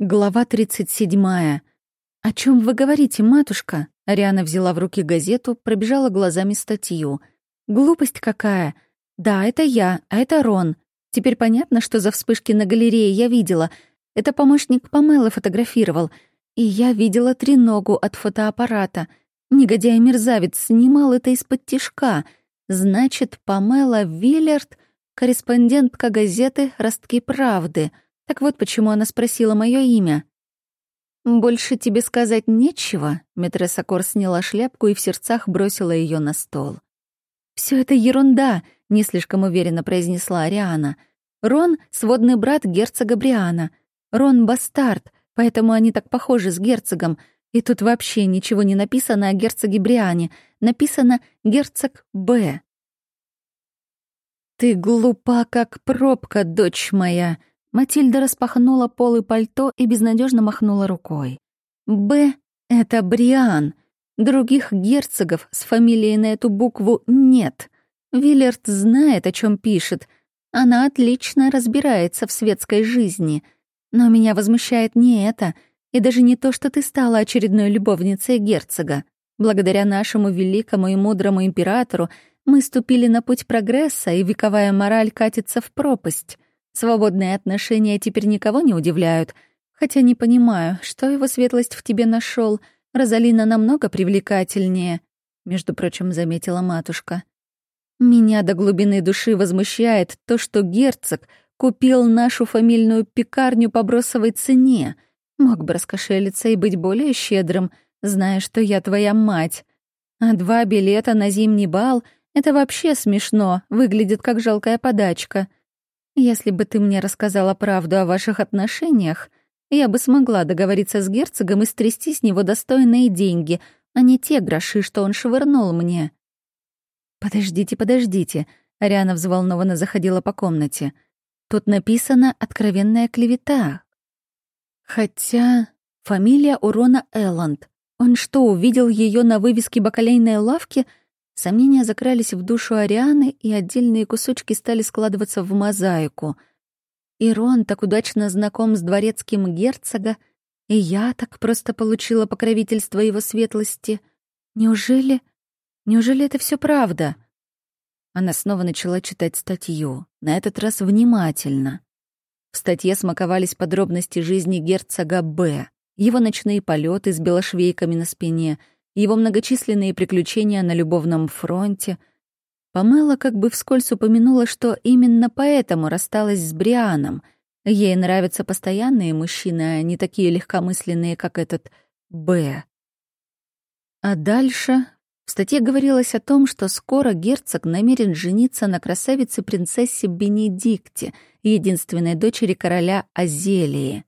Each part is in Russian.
Глава 37. «О чем вы говорите, матушка?» Ариана взяла в руки газету, пробежала глазами статью. «Глупость какая! Да, это я, а это Рон. Теперь понятно, что за вспышки на галерее я видела. Это помощник Памелы фотографировал. И я видела треногу от фотоаппарата. Негодяй-мерзавец снимал это из-под тишка. Значит, Памела Виллерт — корреспондентка газеты «Ростки правды». Так вот почему она спросила мое имя. «Больше тебе сказать нечего?» Метресса Кор сняла шляпку и в сердцах бросила ее на стол. Все это ерунда», — не слишком уверенно произнесла Ариана. «Рон — сводный брат герцога Бриана. Рон — бастард, поэтому они так похожи с герцогом. И тут вообще ничего не написано о герцоге Бриане. Написано «герцог Б». «Ты глупа, как пробка, дочь моя», Матильда распахнула полы пальто и безнадежно махнула рукой. «Б — это Бриан. Других герцогов с фамилией на эту букву нет. Виллерт знает, о чем пишет. Она отлично разбирается в светской жизни. Но меня возмущает не это, и даже не то, что ты стала очередной любовницей герцога. Благодаря нашему великому и мудрому императору мы ступили на путь прогресса, и вековая мораль катится в пропасть». Свободные отношения теперь никого не удивляют. Хотя не понимаю, что его светлость в тебе нашел. Розалина намного привлекательнее, между прочим, заметила матушка. Меня до глубины души возмущает то, что герцог купил нашу фамильную пекарню по бросовой цене. Мог бы раскошелиться и быть более щедрым, зная, что я твоя мать. А два билета на зимний бал — это вообще смешно, выглядит как жалкая подачка. Если бы ты мне рассказала правду о ваших отношениях, я бы смогла договориться с герцогом и стрясти с него достойные деньги, а не те гроши, что он швырнул мне. «Подождите, подождите», — Ариана взволнованно заходила по комнате. «Тут написано «откровенная клевета». Хотя фамилия Урона Элланд. Он что, увидел ее на вывеске бакалейной лавки — Сомнения закрались в душу Арианы, и отдельные кусочки стали складываться в мозаику. Ирон так удачно знаком с дворецким герцога, и я так просто получила покровительство его светлости. Неужели... Неужели это все правда? Она снова начала читать статью, на этот раз внимательно. В статье смаковались подробности жизни герцога Б, его ночные полеты с белошвейками на спине — его многочисленные приключения на любовном фронте. Памела как бы вскользь упомянула, что именно поэтому рассталась с Брианом. Ей нравятся постоянные мужчины, а не такие легкомысленные, как этот Б. А дальше в статье говорилось о том, что скоро герцог намерен жениться на красавице-принцессе Бенедикте, единственной дочери короля Азелии.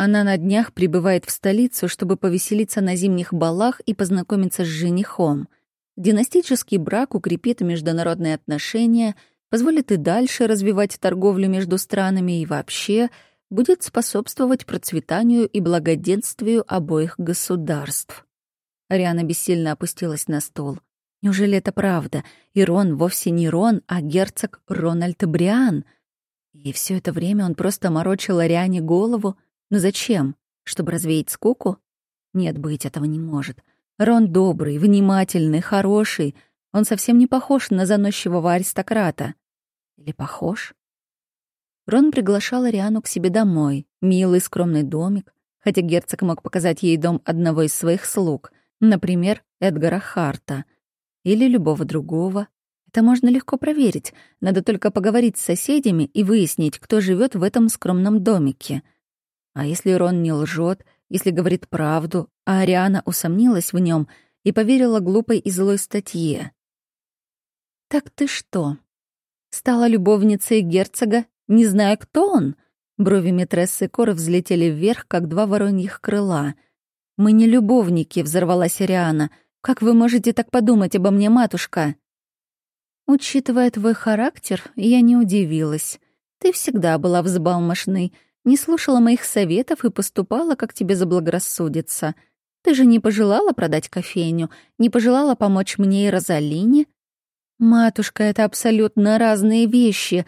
Она на днях прибывает в столицу, чтобы повеселиться на зимних балах и познакомиться с женихом. Династический брак укрепит международные отношения, позволит и дальше развивать торговлю между странами и вообще будет способствовать процветанию и благоденствию обоих государств. Ариана бессильно опустилась на стол. Неужели это правда? И Рон вовсе не Рон, а герцог Рональд Бриан. И все это время он просто морочил Ариане голову — но зачем? Чтобы развеять скуку? Нет, быть этого не может. Рон добрый, внимательный, хороший. Он совсем не похож на заносчивого аристократа. Или похож? Рон приглашал Ариану к себе домой. Милый, скромный домик. Хотя герцог мог показать ей дом одного из своих слуг. Например, Эдгара Харта. Или любого другого. Это можно легко проверить. Надо только поговорить с соседями и выяснить, кто живет в этом скромном домике — а если Рон не лжет, если говорит правду, а Ариана усомнилась в нем и поверила глупой и злой статье? «Так ты что, стала любовницей герцога, не зная, кто он?» Брови Митрессы Коры взлетели вверх, как два вороньих крыла. «Мы не любовники», — взорвалась Ариана. «Как вы можете так подумать обо мне, матушка?» «Учитывая твой характер, я не удивилась. Ты всегда была взбалмошной, не слушала моих советов и поступала, как тебе заблагорассудится. Ты же не пожелала продать кофейню, не пожелала помочь мне и Розалине? Матушка, это абсолютно разные вещи.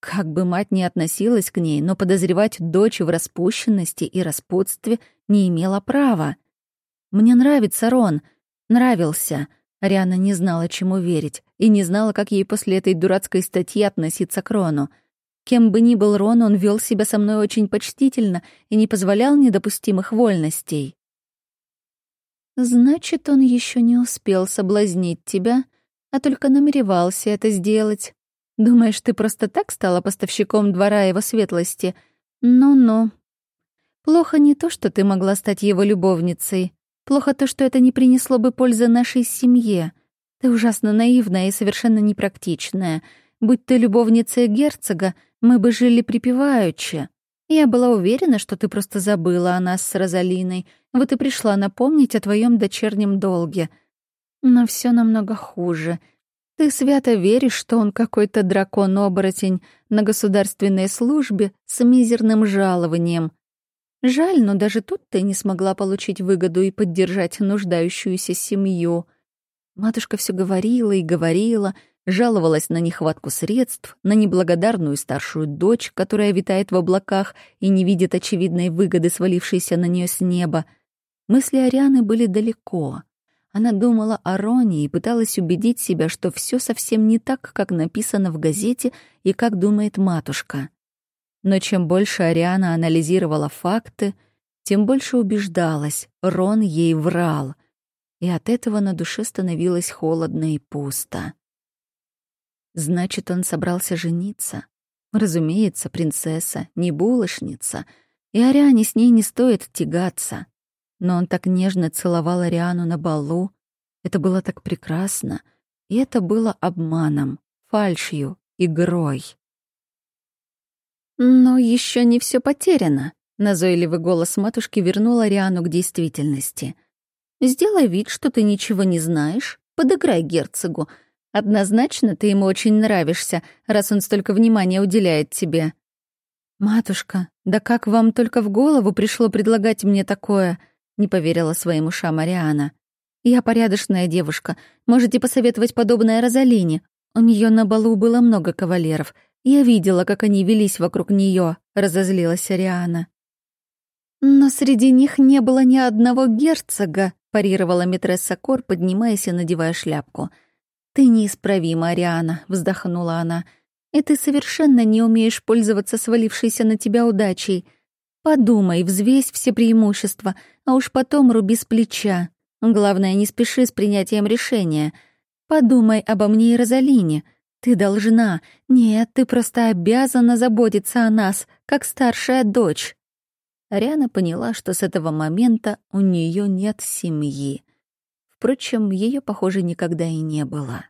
Как бы мать ни относилась к ней, но подозревать дочь в распущенности и распутстве не имела права. «Мне нравится Рон. Нравился». Ариана не знала, чему верить, и не знала, как ей после этой дурацкой статьи относиться к Рону. Кем бы ни был Рон, он вел себя со мной очень почтительно и не позволял недопустимых вольностей. «Значит, он еще не успел соблазнить тебя, а только намеревался это сделать. Думаешь, ты просто так стала поставщиком двора его светлости? Ну-ну. Плохо не то, что ты могла стать его любовницей. Плохо то, что это не принесло бы пользы нашей семье. Ты ужасно наивная и совершенно непрактичная. Будь ты любовницей герцога, мы бы жили припеваючи. Я была уверена, что ты просто забыла о нас с Розалиной, вот и пришла напомнить о твоем дочернем долге. Но все намного хуже. Ты свято веришь, что он какой-то дракон-оборотень на государственной службе с мизерным жалованием. Жаль, но даже тут ты не смогла получить выгоду и поддержать нуждающуюся семью. Матушка все говорила и говорила, жаловалась на нехватку средств, на неблагодарную старшую дочь, которая витает в облаках и не видит очевидной выгоды, свалившейся на нее с неба. Мысли Арианы были далеко. Она думала о Роне и пыталась убедить себя, что все совсем не так, как написано в газете и как думает матушка. Но чем больше Ариана анализировала факты, тем больше убеждалась, Рон ей врал. И от этого на душе становилось холодно и пусто. Значит, он собрался жениться. Разумеется, принцесса, не булочница, и Ариане с ней не стоит тягаться. Но он так нежно целовал Ариану на балу. Это было так прекрасно. И это было обманом, фальшью, игрой. Но еще не все потеряно. Назойливый голос матушки вернул Ариану к действительности. «Сделай вид, что ты ничего не знаешь, подыграй герцогу, Однозначно ты ему очень нравишься, раз он столько внимания уделяет тебе. Матушка, да как вам только в голову пришло предлагать мне такое? Не поверила своим ушам Мариана. Я порядочная девушка. Можете посоветовать подобное Розалине. У нее на балу было много кавалеров. Я видела, как они велись вокруг нее, разозлилась Ариана. Но среди них не было ни одного герцога, парировала митресса Кор, поднимаясь и надевая шляпку. — «Ты неисправима, Ариана», — вздохнула она. «И ты совершенно не умеешь пользоваться свалившейся на тебя удачей. Подумай, взвесь все преимущества, а уж потом руби с плеча. Главное, не спеши с принятием решения. Подумай обо мне и Розалине. Ты должна, нет, ты просто обязана заботиться о нас, как старшая дочь». Ариана поняла, что с этого момента у нее нет семьи. Впрочем, ее, похоже, никогда и не было.